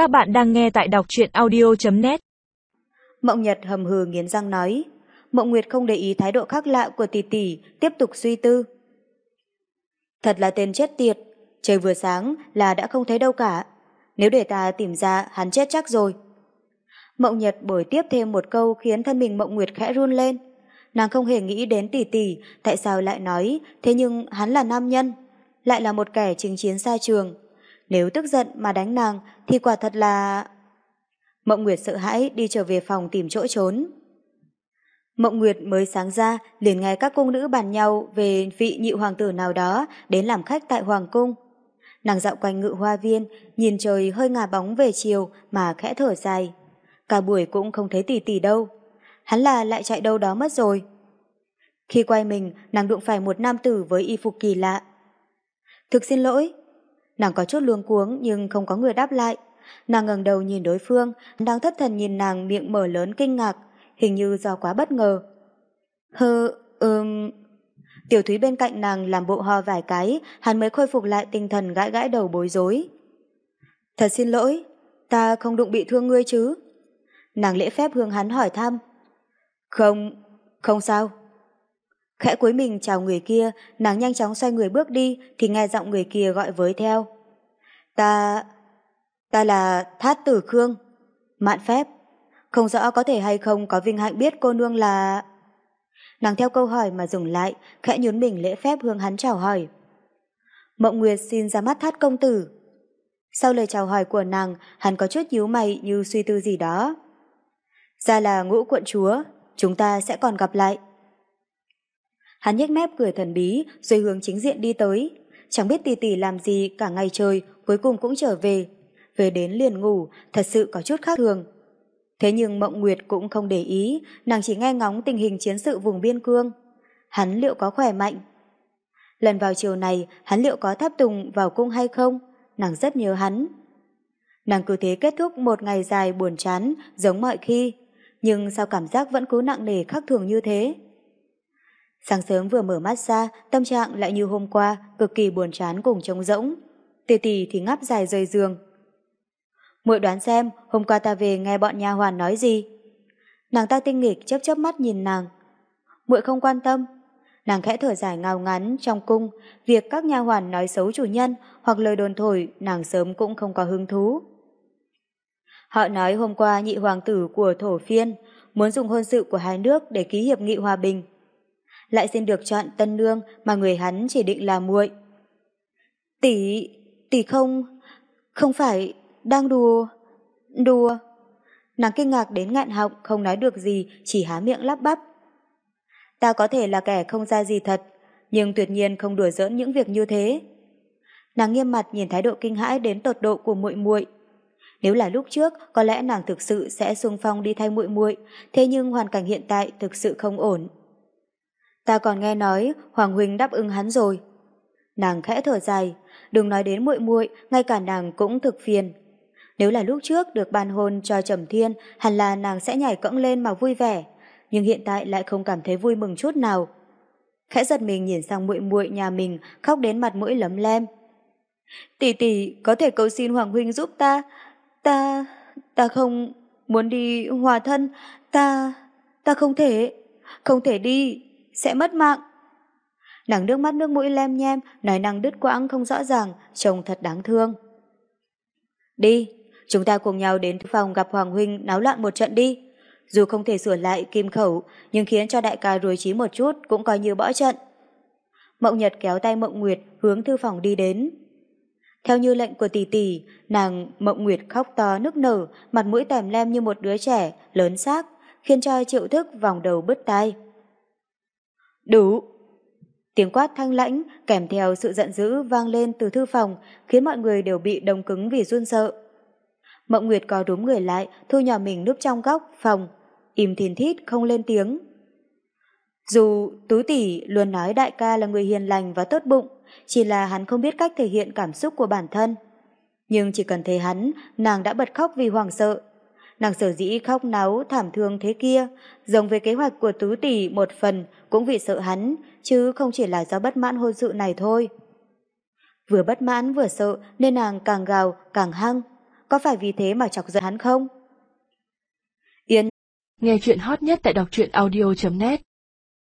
Các bạn đang nghe tại đọc truyện audio.net Mộng Nhật hầm hừ nghiến răng nói. Mộng Nguyệt không để ý thái độ khác lạ của tỷ tỷ, tiếp tục suy tư. Thật là tên chết tiệt, trời vừa sáng là đã không thấy đâu cả. Nếu để ta tìm ra, hắn chết chắc rồi. Mộng Nhật bồi tiếp thêm một câu khiến thân mình Mộng Nguyệt khẽ run lên. Nàng không hề nghĩ đến tỷ tỷ, tại sao lại nói, thế nhưng hắn là nam nhân, lại là một kẻ chinh chiến xa trường. Nếu tức giận mà đánh nàng thì quả thật là... Mộng Nguyệt sợ hãi đi trở về phòng tìm chỗ trốn. Mộng Nguyệt mới sáng ra liền nghe các cung nữ bàn nhau về vị nhị hoàng tử nào đó đến làm khách tại hoàng cung. Nàng dạo quanh ngự hoa viên, nhìn trời hơi ngả bóng về chiều mà khẽ thở dài. Cả buổi cũng không thấy tỷ tỷ đâu. Hắn là lại chạy đâu đó mất rồi. Khi quay mình, nàng đụng phải một nam tử với y phục kỳ lạ. Thực xin lỗi. Nàng có chút luống cuống nhưng không có người đáp lại. Nàng ngẩng đầu nhìn đối phương, đang thất thần nhìn nàng miệng mở lớn kinh ngạc, hình như do quá bất ngờ. Hơ, ừm... Tiểu thúy bên cạnh nàng làm bộ ho vài cái, hắn mới khôi phục lại tinh thần gãi gãi đầu bối rối. Thật xin lỗi, ta không đụng bị thương ngươi chứ? Nàng lễ phép hướng hắn hỏi thăm. Không, không sao. Khẽ cuối mình chào người kia, nàng nhanh chóng xoay người bước đi thì nghe giọng người kia gọi với theo. Ta... ta là Thát Tử Khương. Mạn phép. Không rõ có thể hay không có vinh hạnh biết cô nương là... Nàng theo câu hỏi mà dừng lại, khẽ nhún mình lễ phép hướng hắn chào hỏi. Mộng Nguyệt xin ra mắt Thát công tử. Sau lời chào hỏi của nàng, hắn có chút nhíu mày như suy tư gì đó. Ra là ngũ quận chúa, chúng ta sẽ còn gặp lại. Hắn nhếch mép cười thần bí rồi hướng chính diện đi tới. Chẳng biết tỷ tỷ làm gì cả ngày trời cuối cùng cũng trở về. Về đến liền ngủ, thật sự có chút khác thường. Thế nhưng Mộng Nguyệt cũng không để ý, nàng chỉ nghe ngóng tình hình chiến sự vùng biên cương. Hắn liệu có khỏe mạnh? Lần vào chiều này, hắn liệu có tháp tùng vào cung hay không? Nàng rất nhớ hắn. Nàng cứ thế kết thúc một ngày dài buồn chán, giống mọi khi. Nhưng sao cảm giác vẫn cứ nặng nề khác thường như thế? Sáng sớm vừa mở mắt ra, tâm trạng lại như hôm qua, cực kỳ buồn chán cùng trống rỗng. Tì tì thì ngáp dài rời giường. Muội đoán xem, hôm qua ta về nghe bọn nha hoàn nói gì? Nàng ta tinh nghịch chớp chớp mắt nhìn nàng. Muội không quan tâm. Nàng khẽ thở dài ngào ngắn trong cung, việc các nha hoàn nói xấu chủ nhân hoặc lời đồn thổi, nàng sớm cũng không có hứng thú. Họ nói hôm qua nhị hoàng tử của thổ phiên muốn dùng hôn sự của hai nước để ký hiệp nghị hòa bình lại xin được chọn tân nương mà người hắn chỉ định là muội. Tỷ, tỷ không, không phải đang đùa, đùa. Nàng kinh ngạc đến ngạn họng, không nói được gì, chỉ há miệng lắp bắp. Ta có thể là kẻ không ra gì thật, nhưng tuyệt nhiên không đùa giỡn những việc như thế. Nàng nghiêm mặt nhìn thái độ kinh hãi đến tột độ của muội muội. Nếu là lúc trước, có lẽ nàng thực sự sẽ xung phong đi thay muội muội, thế nhưng hoàn cảnh hiện tại thực sự không ổn. Ta còn nghe nói Hoàng Huynh đáp ứng hắn rồi. Nàng khẽ thở dài, đừng nói đến muội muội, ngay cả nàng cũng thực phiền. Nếu là lúc trước được ban hôn cho Trầm Thiên, hẳn là nàng sẽ nhảy cẫng lên mà vui vẻ, nhưng hiện tại lại không cảm thấy vui mừng chút nào. Khẽ giật mình nhìn sang muội muội nhà mình, khóc đến mặt mũi lấm lem. Tỷ tỷ, có thể cầu xin Hoàng huynh giúp ta. Ta, ta không muốn đi hòa thân, ta, ta không thể, không thể đi sẽ mất mạng. Nàng nước mắt nước mũi lem nhem, nói năng đứt quãng không rõ ràng, trông thật đáng thương. Đi, chúng ta cùng nhau đến phòng gặp Hoàng Huynh náo loạn một trận đi. Dù không thể sửa lại kim khẩu, nhưng khiến cho đại ca rối trí một chút cũng coi như bỏ trận. Mộng Nhật kéo tay Mộng Nguyệt hướng thư phòng đi đến. Theo như lệnh của tỷ tỷ, nàng Mộng Nguyệt khóc to nức nở, mặt mũi tèm lem như một đứa trẻ, lớn xác, khiến cho triệu thức vòng đầu bứt tai. Đủ! Tiếng quát thanh lãnh kèm theo sự giận dữ vang lên từ thư phòng khiến mọi người đều bị đông cứng vì run sợ. Mộng Nguyệt có đúng người lại thu nhỏ mình núp trong góc phòng im thìn thít không lên tiếng. Dù Tú Tỷ luôn nói đại ca là người hiền lành và tốt bụng chỉ là hắn không biết cách thể hiện cảm xúc của bản thân. Nhưng chỉ cần thấy hắn, nàng đã bật khóc vì hoàng sợ. Nàng sở dĩ khóc náo thảm thương thế kia, giống với kế hoạch của Tú Tỷ một phần cũng vì sợ hắn, chứ không chỉ là do bất mãn hôn sự này thôi. Vừa bất mãn vừa sợ nên nàng càng gào càng hăng. có phải vì thế mà chọc giận hắn không? Yến Nghe chuyện hot nhất tại đọc truyện audio.net